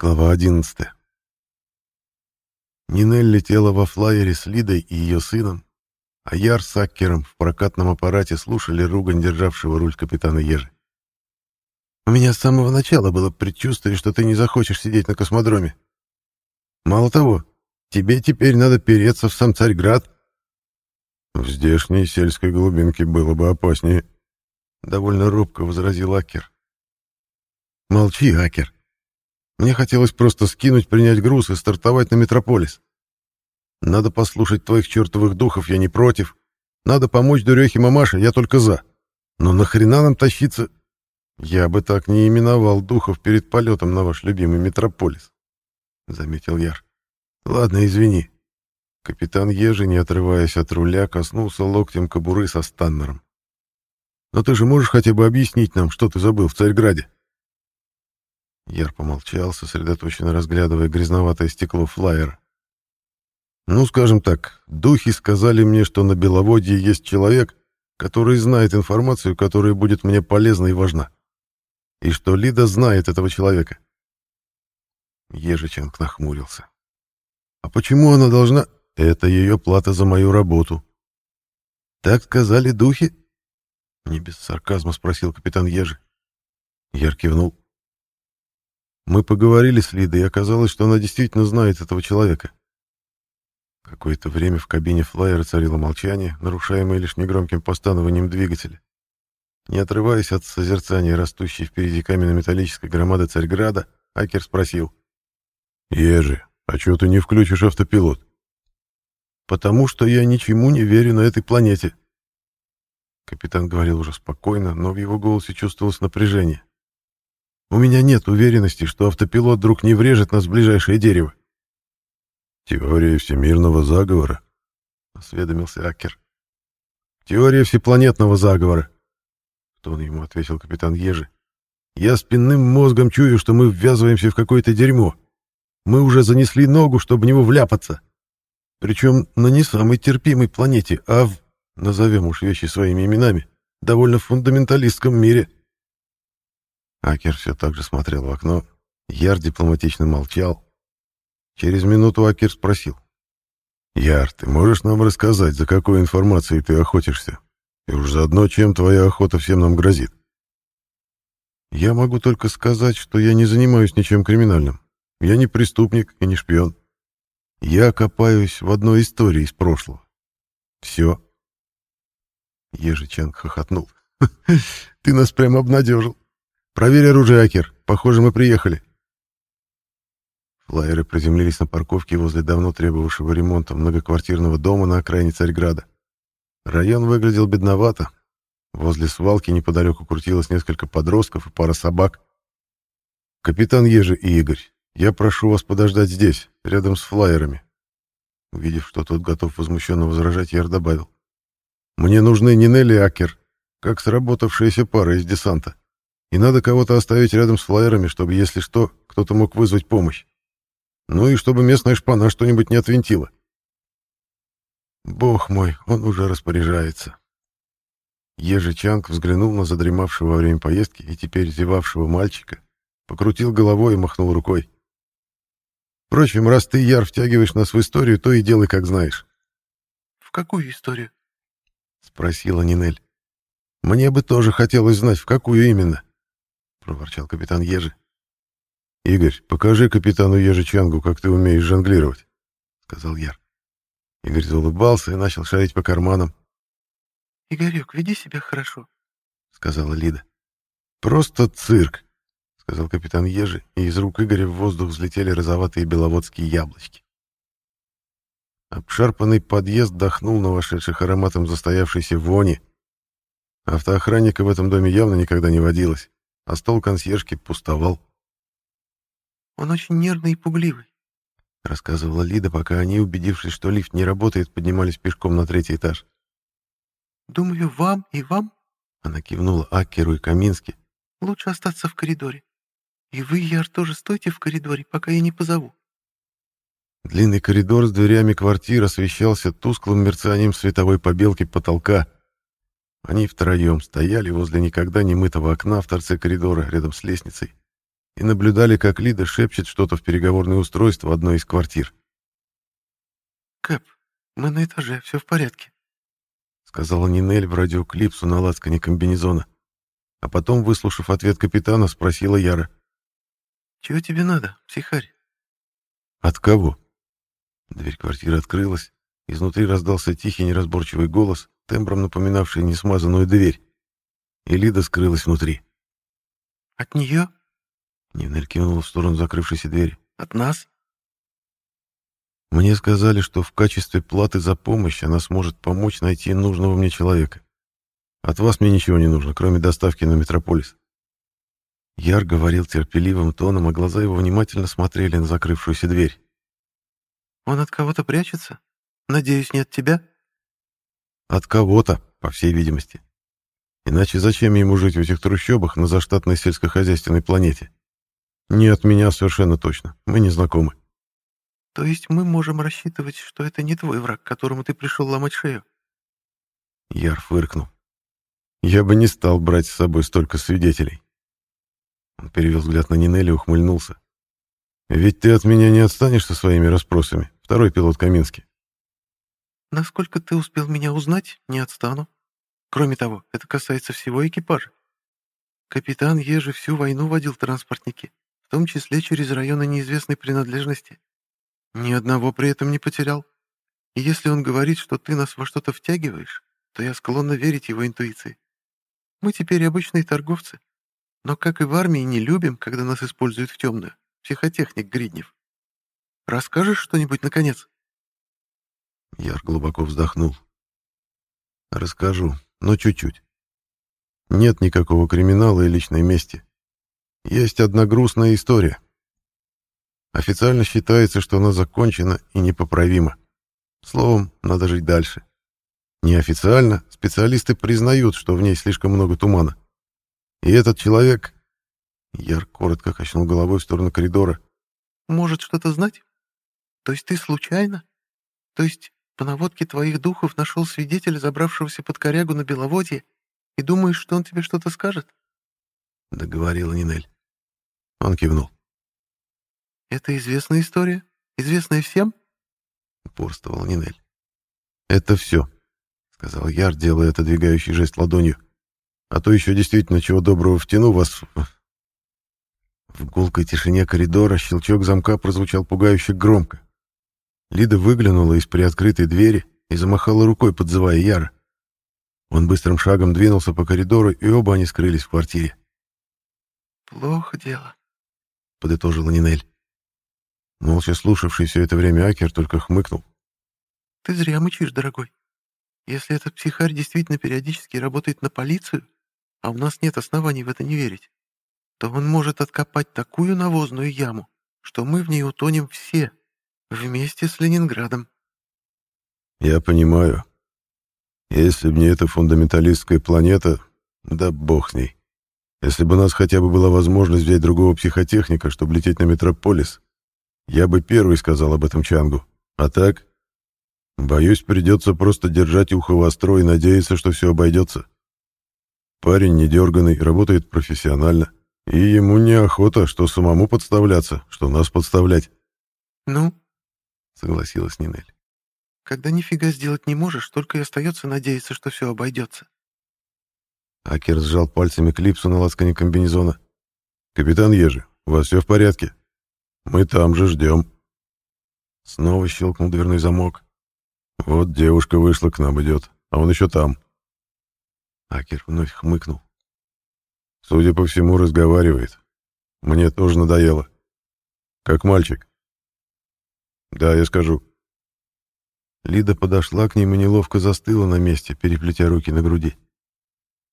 Глава 11. Нинель летела во флайере с Лидой и ее сыном, а Яр с Аккером в прокатном аппарате слушали ругань державшего руль капитана Ежи. «У меня с самого начала было предчувствие, что ты не захочешь сидеть на космодроме. Мало того, тебе теперь надо переться в сам Царьград». «В здешней сельской глубинке было бы опаснее», — довольно робко возразил Аккер. «Молчи, Акер. Мне хотелось просто скинуть, принять груз и стартовать на Метрополис. Надо послушать твоих чертовых духов, я не против. Надо помочь дурехе мамаше, я только за. Но нахрена нам тащиться... Я бы так не именовал духов перед полетом на ваш любимый Метрополис, — заметил Яр. Ладно, извини. Капитан Ежи, не отрываясь от руля, коснулся локтем кобуры со станнером. Но ты же можешь хотя бы объяснить нам, что ты забыл в Царьграде? Яр помолчал, сосредоточенно разглядывая грязноватое стекло флайера. «Ну, скажем так, духи сказали мне, что на Беловодье есть человек, который знает информацию, которая будет мне полезна и важна. И что Лида знает этого человека». Ежиченко нахмурился. «А почему она должна...» «Это ее плата за мою работу». «Так сказали духи?» Не без сарказма спросил капитан Ежи. Яр кивнул. Мы поговорили с Лидой, и оказалось, что она действительно знает этого человека. Какое-то время в кабине флайера царило молчание, нарушаемое лишь негромким постанованием двигателя. Не отрываясь от созерцания растущей впереди каменно-металлической громады Царьграда, Акер спросил. «Ежи, а чего ты не включишь автопилот?» «Потому что я ничему не верю на этой планете». Капитан говорил уже спокойно, но в его голосе чувствовалось напряжение. У меня нет уверенности, что автопилот вдруг не врежет нас в ближайшее дерево. Теория всемирного заговора, осведомился Акер. Теория всепланетного заговора, тон ему ответил капитан Ежи. Я спинным мозгом чую, что мы ввязываемся в какое-то дерьмо. Мы уже занесли ногу, чтобы в него вляпаться. Причем на не самой терпимой планете, а в, назовем уж вещи своими именами, довольно фундаменталистском мире. Акер все так же смотрел в окно. Яр дипломатично молчал. Через минуту Акер спросил. «Яр, ты можешь нам рассказать, за какой информацией ты охотишься? И уж заодно, чем твоя охота всем нам грозит?» «Я могу только сказать, что я не занимаюсь ничем криминальным. Я не преступник и не шпион. Я копаюсь в одной истории из прошлого. Все». Ежиченко хохотнул. «Ты нас прям обнадежил. «Проверь оружие, Акер. Похоже, мы приехали». Флайеры приземлились на парковке возле давно требовавшего ремонта многоквартирного дома на окраине Царьграда. Район выглядел бедновато. Возле свалки неподалеку крутилось несколько подростков и пара собак. «Капитан Ежи и Игорь, я прошу вас подождать здесь, рядом с флайерами». Увидев, что тот готов возмущенно возражать, Яр добавил. «Мне нужны Нинелли и Акер, как сработавшаяся пара из десанта и надо кого-то оставить рядом с флайерами, чтобы, если что, кто-то мог вызвать помощь. Ну и чтобы местная шпана что-нибудь не отвинтила. Бог мой, он уже распоряжается. Ежичанг взглянул на задремавшего во время поездки и теперь зевавшего мальчика, покрутил головой и махнул рукой. Впрочем, раз ты, Яр, втягиваешь нас в историю, то и делай, как знаешь. — В какую историю? — спросила Нинель. — Мне бы тоже хотелось знать, в какую именно проворчал капитан Ежи. «Игорь, покажи капитану Ежи Чангу, как ты умеешь жонглировать», — сказал Яр. Игорь заулыбался и начал шарить по карманам. «Игорек, веди себя хорошо», — сказала Лида. «Просто цирк», — сказал капитан Ежи, и из рук Игоря в воздух взлетели розоватые беловодские яблочки. Обшарпанный подъезд дохнул на вошедших ароматом застоявшейся вони. Автоохранника в этом доме явно никогда не водилось а стол консьержки пустовал. «Он очень нервный и пугливый», — рассказывала Лида, пока они, убедившись, что лифт не работает, поднимались пешком на третий этаж. «Думаю, вам и вам...» — она кивнула Акеру и Камински. «Лучше остаться в коридоре. И вы, Яр, тоже стойте в коридоре, пока я не позову». Длинный коридор с дверями квартир освещался тусклым мерцанием световой побелки потолка — они втроем стояли возле никогда не мытого окна в торце коридора рядом с лестницей и наблюдали, как Лида шепчет что-то в переговорное устройство одной из квартир. «Кэп, мы на этаже, все в порядке», — сказала Нинель в радиоклипсу на лацкане комбинезона. А потом, выслушав ответ капитана, спросила Яра. «Чего тебе надо, психарь?» «От кого?» Дверь квартиры открылась. Изнутри раздался тихий неразборчивый голос, тембром напоминавший несмазанную дверь. И Лида скрылась внутри. «От нее?» Нинель кивнула в сторону закрывшейся двери. «От нас?» Мне сказали, что в качестве платы за помощь она сможет помочь найти нужного мне человека. От вас мне ничего не нужно, кроме доставки на Метрополис. Яр говорил терпеливым тоном, а глаза его внимательно смотрели на закрывшуюся дверь. «Он от кого-то прячется? Надеюсь, не от тебя?» «От кого-то, по всей видимости. Иначе зачем ему жить в этих трущобах на заштатной сельскохозяйственной планете? Не от меня совершенно точно, мы не знакомы». «То есть мы можем рассчитывать, что это не твой враг, которому ты пришел ломать шею?» Яр фыркнул. «Я бы не стал брать с собой столько свидетелей». Он перевел взгляд на Нинелли и ухмыльнулся. «Ведь ты от меня не отстанешь со своими расспросами, второй пилот Каминский». «Насколько ты успел меня узнать, не отстану. Кроме того, это касается всего экипажа. Капитан Ежи всю войну водил транспортники, в том числе через районы неизвестной принадлежности. Ни одного при этом не потерял. И если он говорит, что ты нас во что-то втягиваешь, то я склонна верить его интуиции. Мы теперь обычные торговцы. Но, как и в армии, не любим, когда нас используют в темную. Психотехник Гриднев. Расскажешь что-нибудь, наконец?» Яр глубоко вздохнул. «Расскажу, но чуть-чуть. Нет никакого криминала и личной мести. Есть одна грустная история. Официально считается, что она закончена и непоправима. Словом, надо жить дальше. Неофициально специалисты признают, что в ней слишком много тумана. И этот человек... Яр коротко качнул головой в сторону коридора. «Может что-то знать? То есть ты случайно? То есть по наводке твоих духов нашел свидетеля, забравшегося под корягу на Беловодье, и думаешь, что он тебе что-то скажет?» Договорила Нинель. Он кивнул. «Это известная история? Известная всем?» Упорствовала Нинель. «Это все», — сказал Яр, делая отодвигающий жест ладонью. «А то еще действительно чего доброго втяну вас...» В гулкой тишине коридора щелчок замка прозвучал пугающе громко. Лида выглянула из приоткрытой двери и замахала рукой, подзывая Яра. Он быстрым шагом двинулся по коридору, и оба они скрылись в квартире. «Плохо дело», — подытожила Нинель. Молча слушавший все это время Акер только хмыкнул. «Ты зря мычишь, дорогой. Если этот психарь действительно периодически работает на полицию, а у нас нет оснований в это не верить, то он может откопать такую навозную яму, что мы в ней утонем все, вместе с Ленинградом». «Я понимаю. Если бы не эта фундаменталистская планета, да бог с ней. Если бы у нас хотя бы была возможность взять другого психотехника, чтобы лететь на Метрополис, я бы первый сказал об этом Чангу. А так, боюсь, придется просто держать ухо востро и надеяться, что все обойдется. Парень недерганный, работает профессионально, и ему неохота, что самому подставляться, что нас подставлять. «Ну?» — согласилась Нинель. «Когда нифига сделать не можешь, только и остается надеяться, что все обойдется». Акер сжал пальцами клипсу на лацкане комбинезона. «Капитан Ежи, у вас все в порядке?» Мы там же ждем. Снова щелкнул дверной замок. Вот девушка вышла к нам, идет, а он еще там. Акер вновь хмыкнул. Судя по всему, разговаривает. Мне тоже надоело. Как мальчик. Да, я скажу. Лида подошла к ним и неловко застыла на месте, переплетя руки на груди.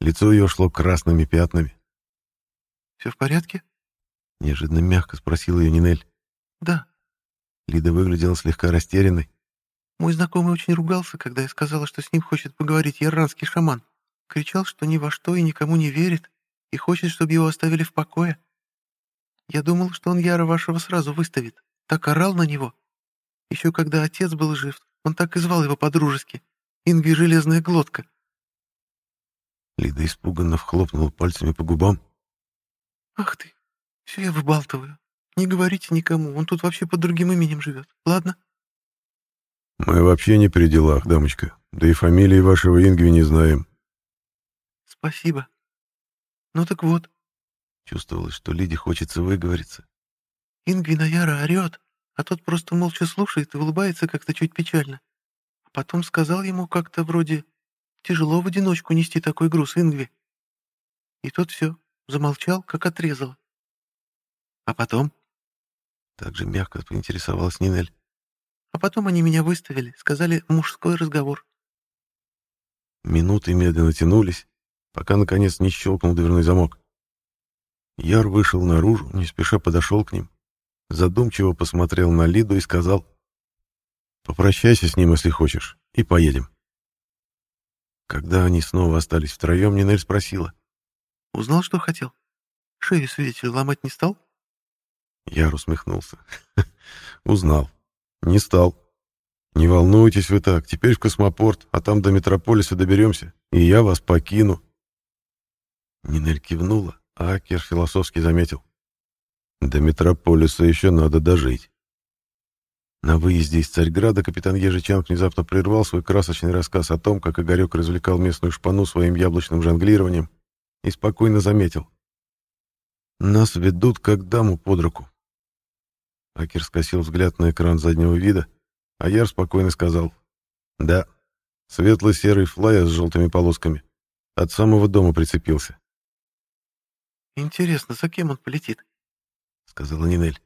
Лицо ее шло красными пятнами. «Все в порядке?» Неожиданно мягко спросила ее Нинель. «Да». Лида выглядела слегка растерянной. «Мой знакомый очень ругался, когда я сказала, что с ним хочет поговорить иранский шаман. Кричал, что ни во что и никому не верит, и хочет, чтобы его оставили в покое. Я думал, что он Яра вашего сразу выставит. Так орал на него. Еще когда отец был жив, он так и звал его по-дружески. Инги Железная Глотка». Лида испуганно вхлопнула пальцами по губам. «Ах ты, Все я выбалтываю. Не говорите никому, он тут вообще под другим именем живет. Ладно? Мы вообще не при делах, дамочка. Да и фамилии вашего Ингви не знаем. Спасибо. Ну так вот. Чувствовалось, что Лиде хочется выговориться. Ингви на Яра орет, а тот просто молча слушает и улыбается как-то чуть печально. А потом сказал ему как-то вроде «Тяжело в одиночку нести такой груз, Ингви». И тот все, замолчал, как отрезал. А потом? Так же мягко поинтересовалась Нинель. А потом они меня выставили, сказали «мужской разговор». Минуты медленно тянулись, пока, наконец, не щелкнул дверной замок. Яр вышел наружу, не спеша подошел к ним, задумчиво посмотрел на Лиду и сказал «Попрощайся с ним, если хочешь, и поедем». Когда они снова остались втроем, Нинель спросила. «Узнал, что хотел? Шею свидетеля ломать не стал?» Яр усмехнулся. «Узнал. Не стал. Не волнуйтесь вы так, теперь в космопорт, а там до метрополиса доберемся, и я вас покину». Нинель кивнула, а Акер философски заметил. «До метрополиса еще надо дожить». На выезде из Царьграда капитан Ежичан внезапно прервал свой красочный рассказ о том, как Игорек развлекал местную шпану своим яблочным жонглированием, и спокойно заметил. «Нас ведут как даму под руку. Акер скосил взгляд на экран заднего вида, а Яр спокойно сказал. «Да, светло-серый флайер с желтыми полосками. От самого дома прицепился». «Интересно, за кем он полетит?» — сказала Нинель.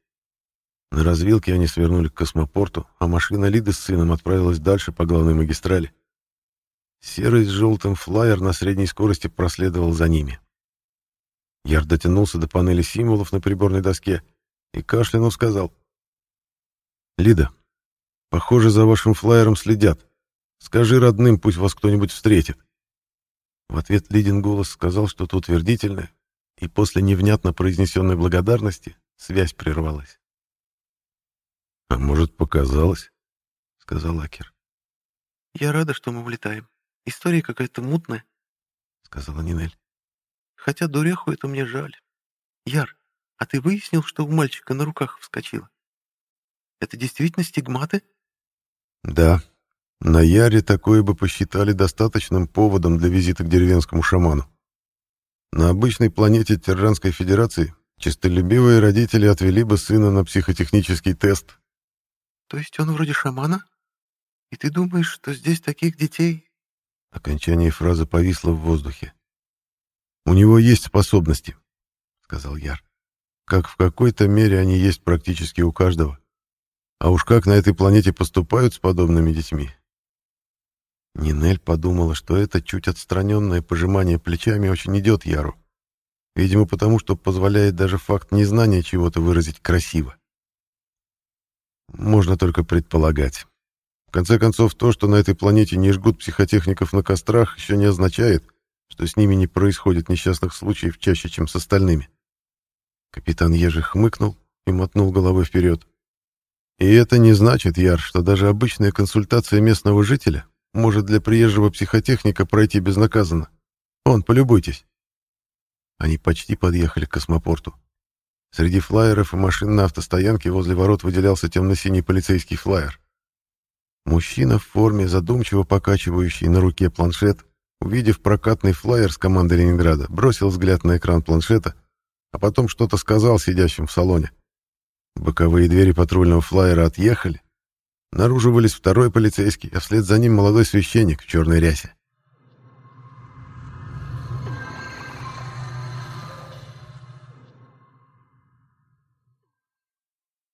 На развилке они свернули к космопорту, а машина Лиды с сыном отправилась дальше по главной магистрали. Серый с желтым флайер на средней скорости проследовал за ними. Яр дотянулся до панели символов на приборной доске — и кашлянув сказал. «Лида, похоже, за вашим флайером следят. Скажи родным, пусть вас кто-нибудь встретит». В ответ Лидин голос сказал что-то утвердительное, и после невнятно произнесенной благодарности связь прервалась. «А может, показалось?» — сказал Акер. «Я рада, что мы улетаем. История какая-то мутная», — сказала Нинель. «Хотя дуреху это мне жаль. Яр, а ты выяснил, что у мальчика на руках вскочило? Это действительно стигматы? Да. На Яре такое бы посчитали достаточным поводом для визита к деревенскому шаману. На обычной планете Терранской Федерации честолюбивые родители отвели бы сына на психотехнический тест. То есть он вроде шамана? И ты думаешь, что здесь таких детей... Окончание фразы повисло в воздухе. «У него есть способности», — сказал Яр как в какой-то мере они есть практически у каждого. А уж как на этой планете поступают с подобными детьми? Нинель подумала, что это чуть отстраненное пожимание плечами очень идет Яру. Видимо, потому что позволяет даже факт незнания чего-то выразить красиво. Можно только предполагать. В конце концов, то, что на этой планете не жгут психотехников на кострах, еще не означает, что с ними не происходит несчастных случаев чаще, чем с остальными. Капитан Ежи хмыкнул и мотнул головой вперед. И это не значит, Яр, что даже обычная консультация местного жителя может для приезжего психотехника пройти безнаказанно. Он, полюбуйтесь. Они почти подъехали к космопорту. Среди флайеров и машин на автостоянке возле ворот выделялся темно-синий полицейский флайер. Мужчина в форме, задумчиво покачивающий на руке планшет, увидев прокатный флайер с командой Ленинграда, бросил взгляд на экран планшета а потом что-то сказал сидящим в салоне. Боковые двери патрульного флайера отъехали. Наружу вылез второй полицейский, а вслед за ним молодой священник в черной рясе.